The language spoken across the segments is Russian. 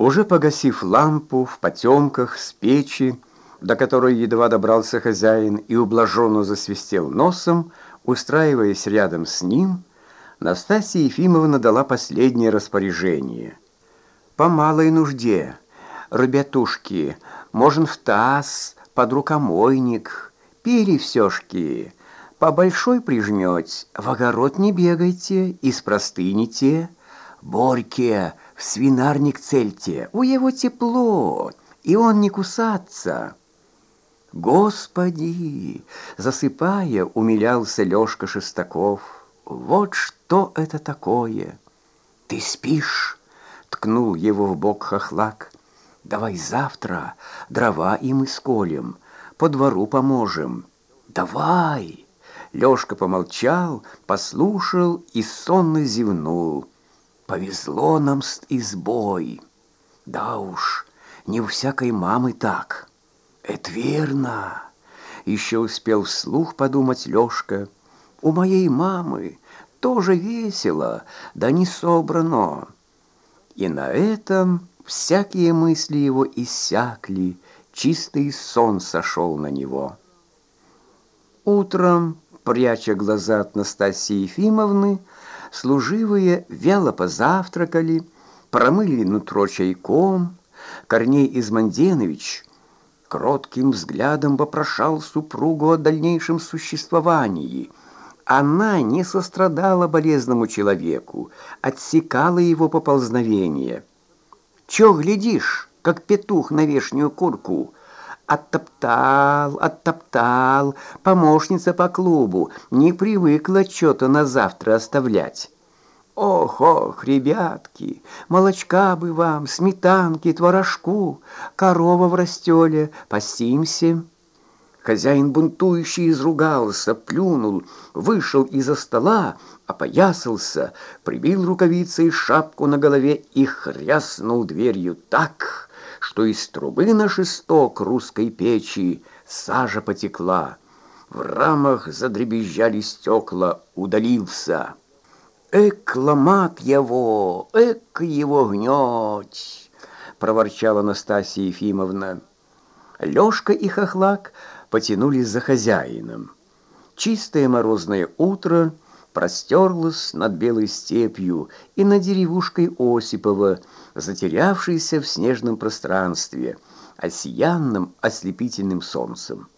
Уже погасив лампу в потемках с печи, до которой едва добрался хозяин и ублаженно засвистел носом, устраиваясь рядом с ним, Настасья Ефимовна дала последнее распоряжение. «По малой нужде, ребятушки, можно в таз, под рукомойник, пили всёшки, по большой прижмёте, в огород не бегайте, из простыните, Борьке в свинарник цельте, у его тепло, и он не кусаться». «Господи!» — засыпая, умилялся Лёшка Шестаков. «Вот что это такое!» «Ты спишь?» — ткнул его в бок хохлак. «Давай завтра дрова им исколем, по двору поможем». «Давай!» Лёшка помолчал, послушал и сонно зевнул. «Повезло нам с избой!» «Да уж, не у всякой мамы так!» «Это верно!» Еще успел вслух подумать Лёшка. «У моей мамы тоже весело, да не собрано». И на этом всякие мысли его иссякли, чистый сон сошел на него. Утром, пряча глаза от Настасии Ефимовны, служивые вяло позавтракали, промыли нутро чайком. Корней Изманденович кротким взглядом вопрошал супругу о дальнейшем существовании. Она не сострадала болезному человеку, отсекала его поползновение. «Чё глядишь, как петух на вешнюю курку?» Оттоптал, оттоптал, помощница по клубу, не привыкла что-то на завтра оставлять. Ох, ох, ребятки, молочка бы вам, сметанки, творожку, корова в растёле, пасимся. Хозяин бунтующий изругался, плюнул, вышел из-за стола, опоясался, прибил рукавицей шапку на голове и хряснул дверью так, что из трубы на шесток русской печи сажа потекла. В рамах задребезжали стекла, удалился. «Эк, ломат его, эк его гнёть!» — проворчала Настасья Ефимовна. Лёшка и Хохлак потянулись за хозяином. Чистое морозное утро простерлось над белой степью и над деревушкой Осипова, затерявшейся в снежном пространстве, осиянным ослепительным солнцем.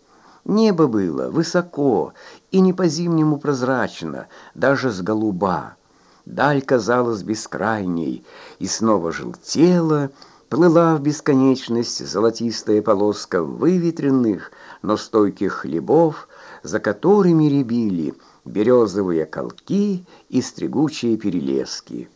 Небо было высоко и не по-зимнему прозрачно, даже с голуба. Даль казалась бескрайней и снова желтела, плыла в бесконечность золотистая полоска выветренных, но стойких хлебов, за которыми рябили березовые колки и стригучие перелески.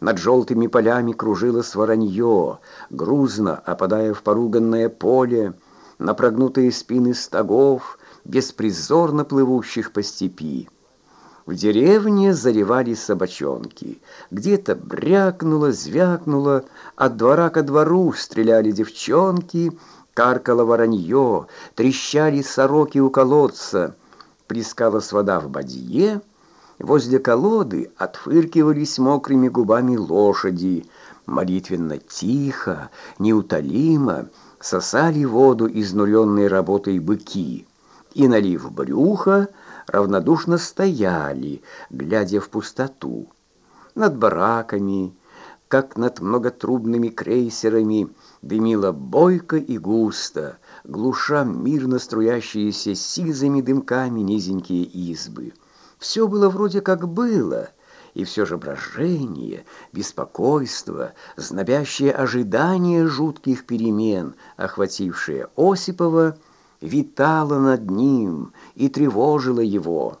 Над желтыми полями кружилось воронье, грузно опадая в поруганное поле, на прогнутые спины стогов, беспризорно плывущих по степи. В деревне заревали собачонки. Где-то брякнуло, звякнуло, от двора ко двору стреляли девчонки, каркало воронье, трещали сороки у колодца, плескалась вода в бадье, возле колоды отфыркивались мокрыми губами лошади, молитвенно тихо, неутолимо сосали воду изнуренной работой быки и, налив брюха, равнодушно стояли, глядя в пустоту. Над бараками, как над многотрубными крейсерами, дымило бойко и густо, глуша мирно струящиеся сизыми дымками низенькие избы. Все было вроде как было, и все же брожение, беспокойство, знобящее ожидание жутких перемен, охватившее Осипова, витала над ним и тревожила его.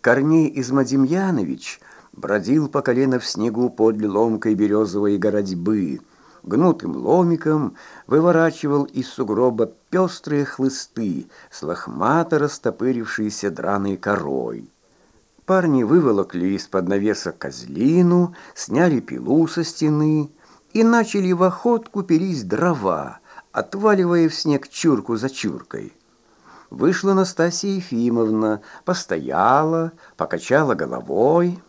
Корней Измадемьянович бродил по колено в снегу подле ломкой березовой городьбы, гнутым ломиком выворачивал из сугроба пестрые хлысты с лохмато растопырившейся драной корой. Парни выволокли из-под навеса козлину, сняли пилу со стены и начали в охотку перись дрова, отваливая в снег чурку за чуркой. Вышла Настасья Ефимовна, постояла, покачала головой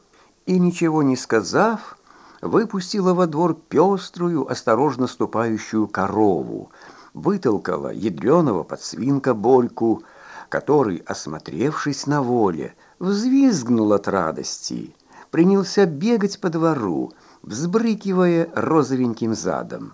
и, ничего не сказав, выпустила во двор пеструю, осторожно ступающую корову, вытолкала ядреного подсвинка Борьку, который, осмотревшись на воле, взвизгнул от радости, принялся бегать по двору, взбрыкивая розовеньким задом.